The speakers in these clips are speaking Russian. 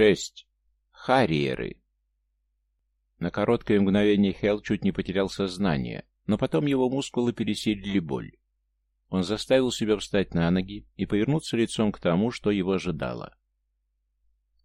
шесть. Харриеры. На короткое мгновение Хелл чуть не потерял сознание, но потом его мускулы пересилили боль. Он заставил себя встать на ноги и повернуться лицом к тому, что его ожидало.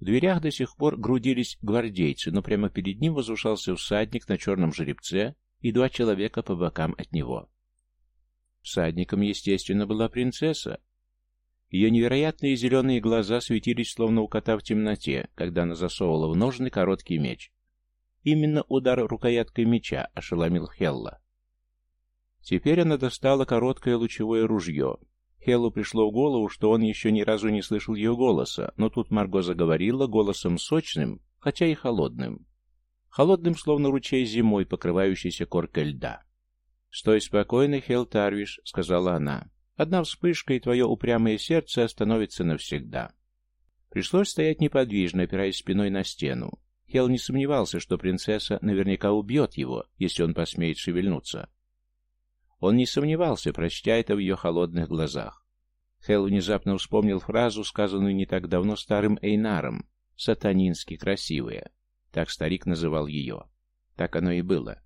В дверях до сих пор грудились гвардейцы, но прямо перед ним возвышался всадник на черном жеребце и два человека по бокам от него. Всадником, естественно, была принцесса. Ее невероятные зеленые глаза светились, словно у кота в темноте, когда она засовывала в ножны короткий меч. Именно удар рукояткой меча ошеломил Хелла. Теперь она достала короткое лучевое ружье. Хеллу пришло в голову, что он еще ни разу не слышал ее голоса, но тут Марго заговорила голосом сочным, хотя и холодным. Холодным, словно ручей зимой, покрывающийся коркой льда. «Стой спокойно, Хелл Тарвиш», — сказала она. «Одна вспышка, и твое упрямое сердце остановится навсегда». Пришлось стоять неподвижно, опираясь спиной на стену. Хелл не сомневался, что принцесса наверняка убьет его, если он посмеет шевельнуться. Он не сомневался, прочтя это в ее холодных глазах. Хелл внезапно вспомнил фразу, сказанную не так давно старым Эйнаром, «сатанински красивая». Так старик называл ее. Так оно и было.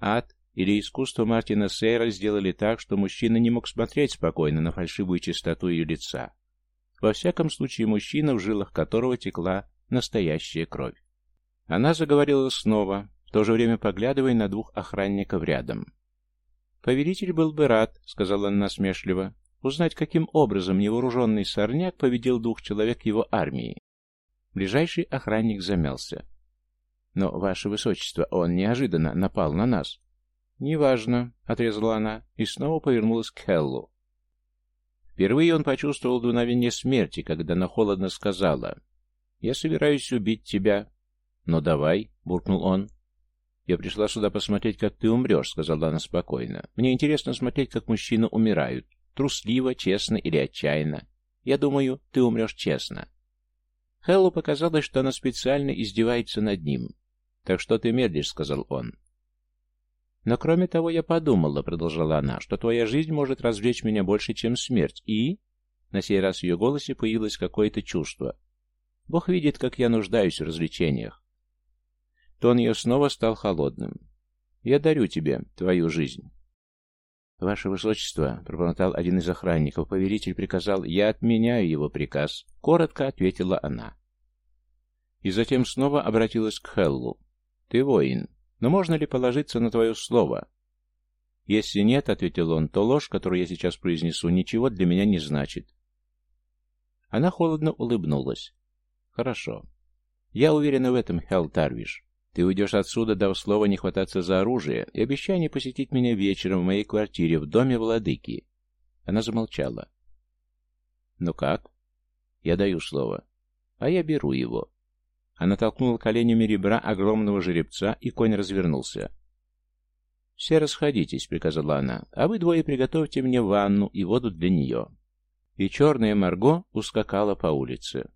Ад или искусство Мартина Сейра сделали так, что мужчина не мог смотреть спокойно на фальшивую чистоту ее лица. Во всяком случае, мужчина, в жилах которого текла настоящая кровь. Она заговорила снова, в то же время поглядывая на двух охранников рядом. «Повелитель был бы рад», — сказала она насмешливо, — «узнать, каким образом невооруженный сорняк победил двух человек его армии». Ближайший охранник замялся. «Но, ваше высочество, он неожиданно напал на нас». «Неважно», — отрезала она, и снова повернулась к Хеллу. Впервые он почувствовал дуновение смерти, когда она холодно сказала, «Я собираюсь убить тебя». «Но давай», — буркнул он, «Я пришла сюда посмотреть, как ты умрешь», — сказала она спокойно. «Мне интересно смотреть, как мужчины умирают. Трусливо, честно или отчаянно. Я думаю, ты умрешь честно». Хеллу показалось, что она специально издевается над ним. «Так что ты медлишь», — сказал он. «Но кроме того, я подумала», — продолжала она, — «что твоя жизнь может развлечь меня больше, чем смерть. И...» На сей раз в ее голосе появилось какое-то чувство. «Бог видит, как я нуждаюсь в развлечениях. Тон ее снова стал холодным. «Я дарю тебе твою жизнь». «Ваше Высочество», — пробормотал один из охранников, — «повелитель приказал, я отменяю его приказ», — коротко ответила она. И затем снова обратилась к Хеллу. «Ты воин, но можно ли положиться на твое слово?» «Если нет», — ответил он, — «то ложь, которую я сейчас произнесу, ничего для меня не значит». Она холодно улыбнулась. «Хорошо. Я уверена в этом, Хелл Тарвиш. Ты уйдешь отсюда, дав слово не хвататься за оружие, и обещай не посетить меня вечером в моей квартире в доме владыки. Она замолчала. Ну как? Я даю слово. А я беру его. Она толкнула коленями ребра огромного жеребца, и конь развернулся. «Все расходитесь», — приказала она, — «а вы двое приготовьте мне ванну и воду для нее». И черная Марго ускакала по улице.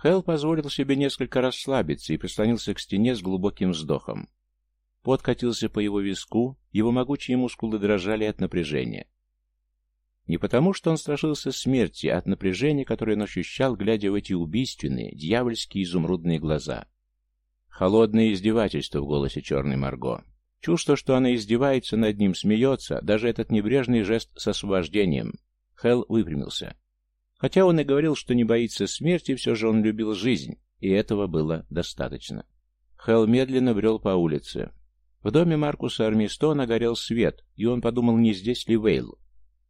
Хелл позволил себе несколько расслабиться и прислонился к стене с глубоким вздохом. Пот катился по его виску, его могучие мускулы дрожали от напряжения. Не потому, что он страшился смерти, а от напряжения, которое он ощущал, глядя в эти убийственные, дьявольские изумрудные глаза. Холодное издевательство в голосе черной Марго. Чувство, что она издевается над ним, смеется, даже этот небрежный жест с освобождением. Хелл выпрямился. Хотя он и говорил, что не боится смерти, все же он любил жизнь, и этого было достаточно. Хелл медленно брел по улице. В доме Маркуса Армистона горел свет, и он подумал, не здесь ли Вейл.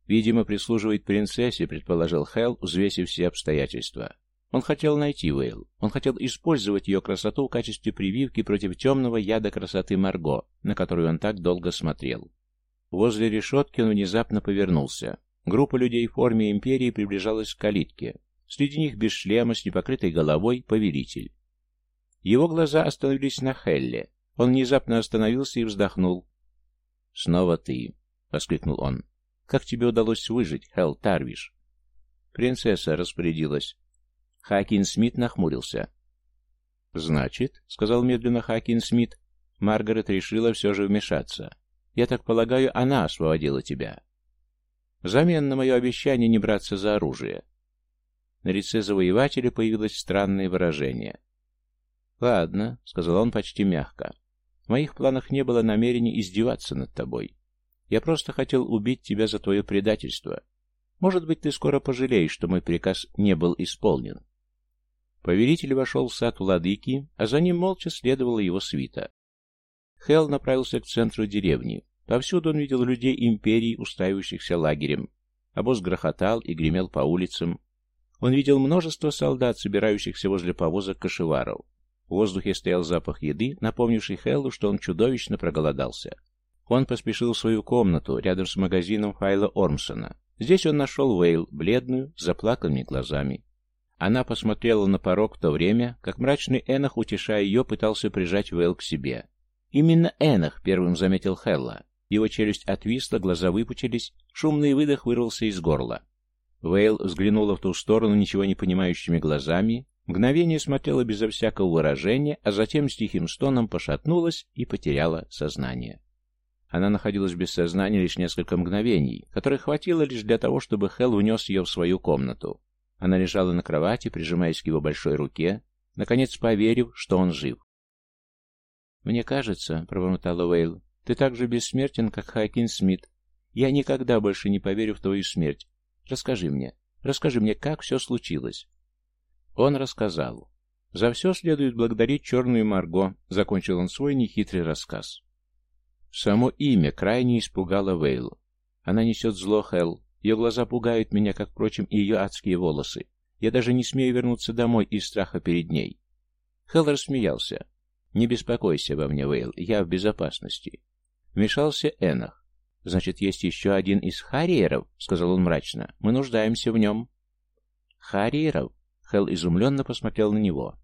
Видимо, прислуживает принцессе, предположил Хелл, взвесив все обстоятельства. Он хотел найти Вейл. Он хотел использовать ее красоту в качестве прививки против темного яда красоты Марго, на которую он так долго смотрел. Возле решетки он внезапно повернулся. Группа людей в форме империи приближалась к калитке. Среди них без шлема, с непокрытой головой, повелитель. Его глаза остановились на Хелле. Он внезапно остановился и вздохнул. «Снова ты!» — воскликнул он. «Как тебе удалось выжить, Хелл Тарвиш?» Принцесса распорядилась. Хакин Смит нахмурился. «Значит», — сказал медленно Хакин Смит, — «Маргарет решила все же вмешаться. Я так полагаю, она освободила тебя. Взамен на мое обещание не браться за оружие. На лице завоевателя появилось странное выражение. «Ладно», — сказал он почти мягко. «В моих планах не было намерения издеваться над тобой. Я просто хотел убить тебя за твое предательство. Может быть, ты скоро пожалеешь, что мой приказ не был исполнен». Повелитель вошел в сад владыки, а за ним молча следовала его свита. Хелл направился к центру деревни. Повсюду он видел людей империи, устраивающихся лагерем. Обоз грохотал и гремел по улицам. Он видел множество солдат, собирающихся возле повозок кошеваров. В воздухе стоял запах еды, напомнивший Хеллу, что он чудовищно проголодался. Он поспешил в свою комнату, рядом с магазином Файла Ормсона. Здесь он нашел Вейл, бледную, с заплаканными глазами. Она посмотрела на порог в то время, как мрачный Энах, утешая ее, пытался прижать Вейл к себе. Именно Энах первым заметил Хелла. Его челюсть отвисла, глаза выпучились, шумный выдох вырвался из горла. Вейл взглянула в ту сторону ничего не понимающими глазами, мгновение смотрела безо всякого выражения, а затем с тихим стоном пошатнулась и потеряла сознание. Она находилась без сознания лишь несколько мгновений, которых хватило лишь для того, чтобы Хелл унес ее в свою комнату. Она лежала на кровати, прижимаясь к его большой руке, наконец поверив, что он жив. «Мне кажется», — пробормотала Уэйл, — «ты так же бессмертен, как Хакин Смит. Я никогда больше не поверю в твою смерть. Расскажи мне, расскажи мне, как все случилось». Он рассказал. «За все следует благодарить черную Марго», — закончил он свой нехитрый рассказ. Само имя крайне испугало Вейл. Она несет зло Хелл, ее глаза пугают меня, как, впрочем, и ее адские волосы. Я даже не смею вернуться домой из страха перед ней. Хелл рассмеялся. «Не беспокойся обо мне, Вейл, я в безопасности». Вмешался Энах. «Значит, есть еще один из Харриеров?» — сказал он мрачно. «Мы нуждаемся в нем». «Харриеров?» — Хелл изумленно посмотрел на него.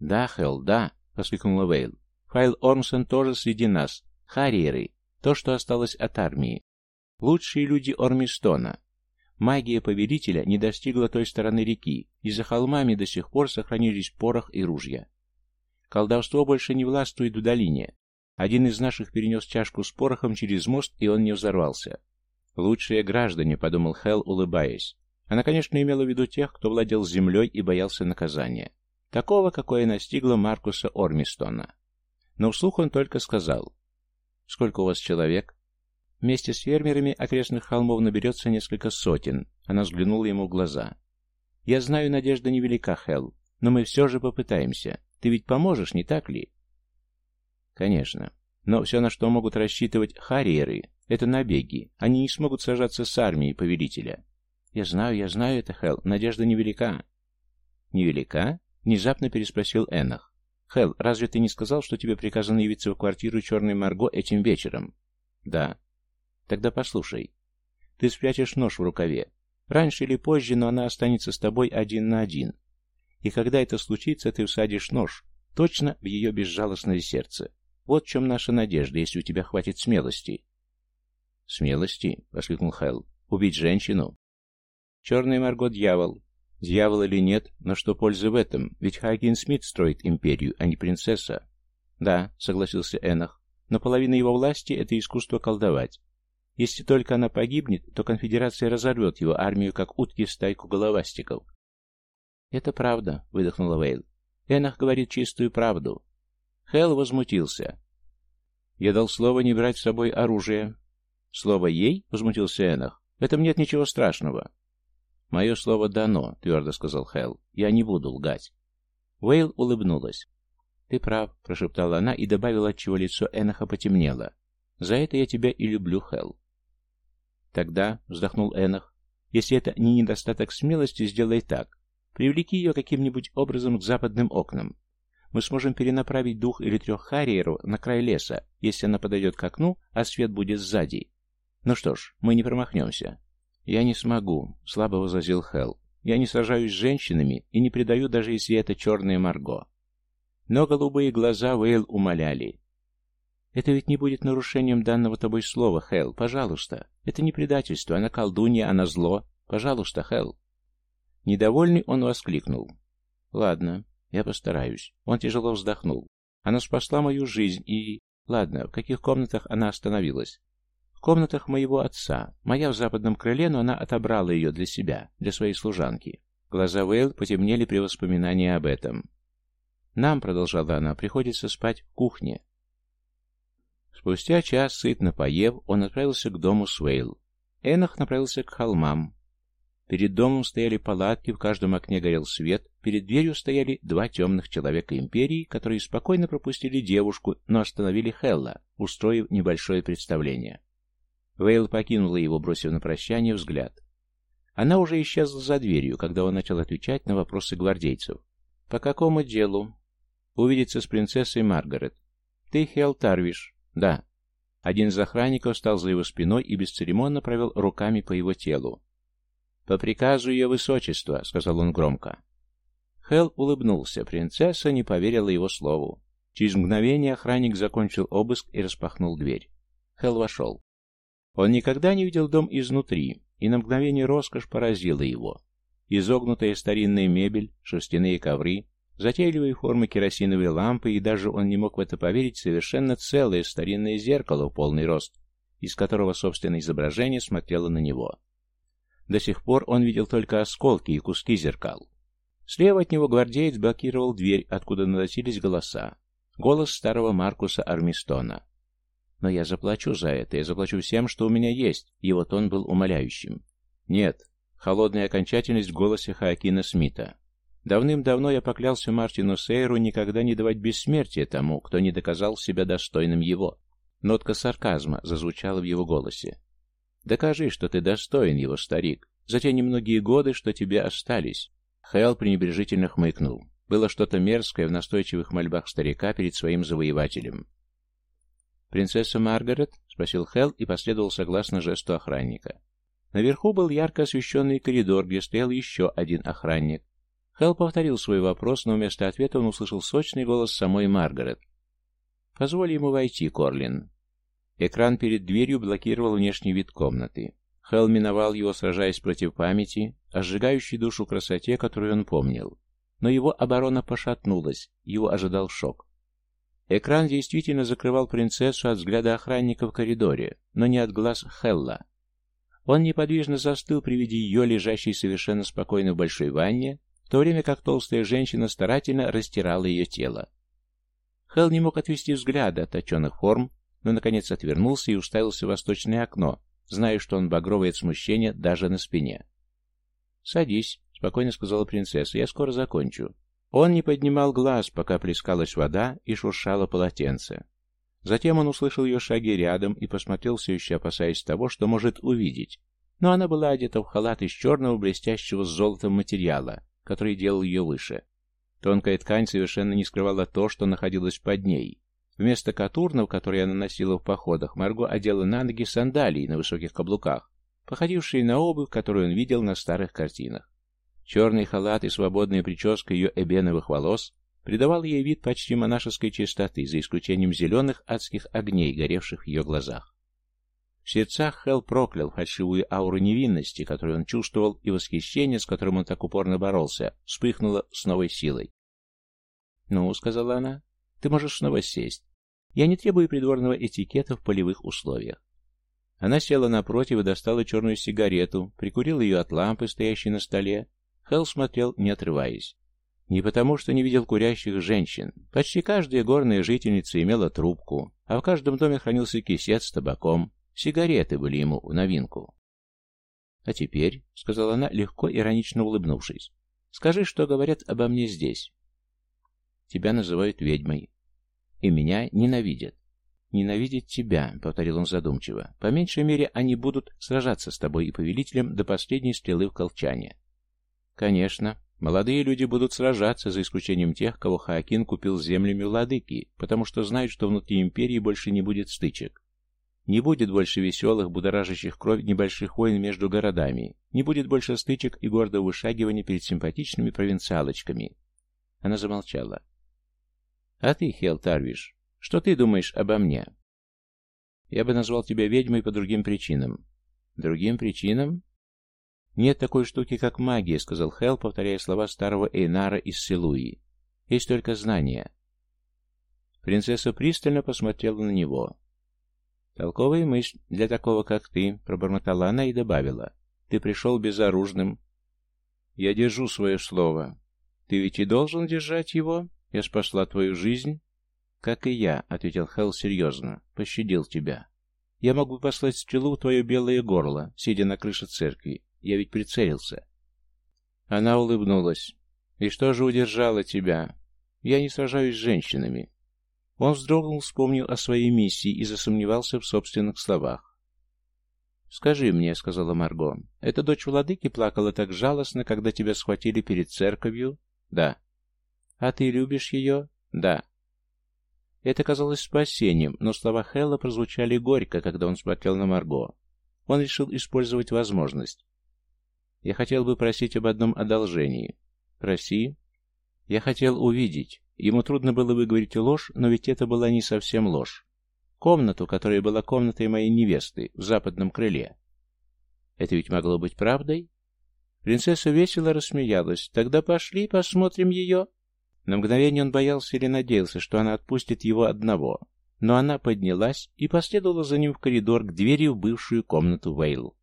«Да, Хелл, да», — воскликнула Вейл. «Файл Ормсон тоже среди нас. Харриеры. То, что осталось от армии. Лучшие люди Ормистона. Магия повелителя не достигла той стороны реки, и за холмами до сих пор сохранились порох и ружья. Колдовство больше не властвует в долине. Один из наших перенес чашку с порохом через мост, и он не взорвался. «Лучшие граждане», — подумал Хелл, улыбаясь. Она, конечно, имела в виду тех, кто владел землей и боялся наказания. Такого, какое настигло Маркуса Ормистона. Но вслух он только сказал. «Сколько у вас человек?» Вместе с фермерами окрестных холмов наберется несколько сотен. Она взглянула ему в глаза. «Я знаю, надежда невелика, Хелл, но мы все же попытаемся. Ты ведь поможешь, не так ли?» «Конечно. Но все, на что могут рассчитывать харриеры, это набеги. Они не смогут сражаться с армией повелителя». «Я знаю, я знаю это, Хелл. Надежда невелика». «Невелика?» — внезапно переспросил Эннах. «Хелл, разве ты не сказал, что тебе приказано явиться в квартиру Черной Марго этим вечером?» «Да». Тогда послушай. Ты спрячешь нож в рукаве. Раньше или позже, но она останется с тобой один на один. И когда это случится, ты всадишь нож, точно в ее безжалостное сердце. Вот в чем наша надежда, если у тебя хватит смелости. «Смелости?» — воскликнул Хелл. «Убить женщину?» «Черный Марго — дьявол. Дьявол или нет, но что пользы в этом? Ведь Хагин Смит строит империю, а не принцесса». «Да», — согласился Энах, — «но половина его власти — это искусство колдовать. Если только она погибнет, то конфедерация разорвет его армию, как утки в стайку головастиков. «Это правда», — выдохнула Вейл. «Энах говорит чистую правду». Хелл возмутился. «Я дал слово не брать с собой оружие». «Слово ей?» — возмутился Энах. «В этом нет ничего страшного». «Мое слово дано», — твердо сказал Хелл. «Я не буду лгать». Вейл улыбнулась. «Ты прав», — прошептала она и добавила, отчего лицо Эноха потемнело. «За это я тебя и люблю, Хелл». Тогда, вздохнул Энах, если это не недостаток смелости, сделай так. Привлеки ее каким-нибудь образом к западным окнам. Мы сможем перенаправить двух или трех харриеров на край леса, если она подойдет к окну, а свет будет сзади. Ну что ж, мы не промахнемся. Я не смогу, слабо возразил Хелл. Я не сражаюсь с женщинами и не предаю, даже если это черная Марго. Но голубые глаза Вейл умоляли. Это ведь не будет нарушением данного тобой слова, Хэл. Пожалуйста. Это не предательство, она колдунья, она зло. Пожалуйста, Хэл. Недовольный он воскликнул. Ладно, я постараюсь. Он тяжело вздохнул. Она спасла мою жизнь и... Ладно, в каких комнатах она остановилась? В комнатах моего отца. Моя в западном крыле, но она отобрала ее для себя, для своей служанки. Глаза Вейл потемнели при воспоминании об этом. «Нам», — продолжала она, — «приходится спать в кухне». Спустя час, сытно поев, он отправился к дому Свейл. Энах направился к холмам. Перед домом стояли палатки, в каждом окне горел свет, перед дверью стояли два темных человека Империи, которые спокойно пропустили девушку, но остановили Хелла, устроив небольшое представление. Вейл покинула его, бросив на прощание взгляд. Она уже исчезла за дверью, когда он начал отвечать на вопросы гвардейцев. «По какому делу?» «Увидеться с принцессой Маргарет». «Ты Хелл Тарвиш?» «Да». Один из охранников стал за его спиной и бесцеремонно провел руками по его телу. «По приказу ее высочества», — сказал он громко. Хелл улыбнулся. Принцесса не поверила его слову. Через мгновение охранник закончил обыск и распахнул дверь. Хелл вошел. Он никогда не видел дом изнутри, и на мгновение роскошь поразила его. Изогнутая старинная мебель, шерстяные ковры, затейливые формы керосиновой лампы, и даже он не мог в это поверить, совершенно целое старинное зеркало в полный рост, из которого собственное изображение смотрело на него. До сих пор он видел только осколки и куски зеркал. Слева от него гвардеец блокировал дверь, откуда наносились голоса. Голос старого Маркуса Армистона. «Но я заплачу за это, я заплачу всем, что у меня есть», его тон был умоляющим. «Нет», холодная окончательность в голосе Хаакина Смита. «Давным-давно я поклялся Мартину Сейру никогда не давать бессмертия тому, кто не доказал себя достойным его». Нотка сарказма зазвучала в его голосе. Докажи, что ты достоин его, старик, за те немногие годы, что тебе остались. Хэл пренебрежительно хмыкнул. Было что-то мерзкое в настойчивых мольбах старика перед своим завоевателем. «Принцесса Маргарет?» — спросил Хэл и последовал согласно жесту охранника. Наверху был ярко освещенный коридор, где стоял еще один охранник. Хэл повторил свой вопрос, но вместо ответа он услышал сочный голос самой Маргарет. «Позволь ему войти, Корлин». Экран перед дверью блокировал внешний вид комнаты. Хелл миновал его, сражаясь против памяти, о сжигающей душу красоте, которую он помнил. Но его оборона пошатнулась, его ожидал шок. Экран действительно закрывал принцессу от взгляда охранника в коридоре, но не от глаз Хелла. Он неподвижно застыл при виде ее, лежащей совершенно спокойно в большой ванне, в то время как толстая женщина старательно растирала ее тело. Хелл не мог отвести взгляда от точенных форм, но, наконец, отвернулся и уставился в восточное окно, зная, что он багровый от смущения даже на спине. «Садись», — спокойно сказала принцесса, — «я скоро закончу». Он не поднимал глаз, пока плескалась вода и шуршало полотенце. Затем он услышал ее шаги рядом и посмотрел, все еще опасаясь того, что может увидеть. Но она была одета в халат из черного блестящего с золотом материала, который делал ее выше. Тонкая ткань совершенно не скрывала то, что находилось под ней, Вместо катурнов, которые она носила в походах, Марго одела на ноги сандалии на высоких каблуках, походившие на обувь, которую он видел на старых картинах. Черный халат и свободная прическа ее эбеновых волос придавал ей вид почти монашеской чистоты, за исключением зеленых адских огней, горевших в ее глазах. В сердцах Хелл проклял фальшивую ауру невинности, которую он чувствовал, и восхищение, с которым он так упорно боролся, вспыхнуло с новой силой. «Ну», — сказала она, — «ты можешь снова сесть. Я не требую придворного этикета в полевых условиях. Она села напротив и достала черную сигарету, прикурила ее от лампы, стоящей на столе. Хелл смотрел, не отрываясь. Не потому, что не видел курящих женщин. Почти каждая горная жительница имела трубку, а в каждом доме хранился кисет с табаком. Сигареты были ему в новинку. «А теперь», — сказала она, легко иронично улыбнувшись, — «скажи, что говорят обо мне здесь». «Тебя называют ведьмой. И меня ненавидят. «Ненавидеть тебя», — повторил он задумчиво. «По меньшей мере, они будут сражаться с тобой и повелителем до последней стрелы в колчане». «Конечно. Молодые люди будут сражаться, за исключением тех, кого Хаакин купил землями владыки, потому что знают, что внутри империи больше не будет стычек. Не будет больше веселых, будоражащих кровь небольших войн между городами, не будет больше стычек и гордого вышагивания перед симпатичными провинциалочками». Она замолчала. А ты, Хел Тарвиш, что ты думаешь обо мне? Я бы назвал тебя ведьмой по другим причинам. Другим причинам? Нет такой штуки, как магия, сказал Хел, повторяя слова старого Эйнара из Силуи. Есть только знания. Принцесса пристально посмотрела на него. «Толковая мысль для такого, как ты», — пробормотала она и добавила. «Ты пришел безоружным». «Я держу свое слово. Ты ведь и должен держать его? Я спасла твою жизнь?» «Как и я», — ответил Хелл серьезно. «Пощадил тебя. Я мог бы послать стрелу в твое белое горло, сидя на крыше церкви. Я ведь прицелился». Она улыбнулась. «И что же удержало тебя? Я не сражаюсь с женщинами». Он вздрогнул, вспомнил о своей миссии и засомневался в собственных словах. «Скажи мне», — сказала Марго, — «эта дочь владыки плакала так жалостно, когда тебя схватили перед церковью?» «Да». «А ты любишь ее?» «Да». Это казалось спасением, но слова Хэлла прозвучали горько, когда он смотрел на Марго. Он решил использовать возможность. «Я хотел бы просить об одном одолжении». «Проси». «Я хотел увидеть». Ему трудно было выговорить ложь, но ведь это была не совсем ложь. Комнату, которая была комнатой моей невесты, в западном крыле. Это ведь могло быть правдой? Принцесса весело рассмеялась. «Тогда пошли, посмотрим ее». На мгновение он боялся или надеялся, что она отпустит его одного. Но она поднялась и последовала за ним в коридор к двери в бывшую комнату Вейл.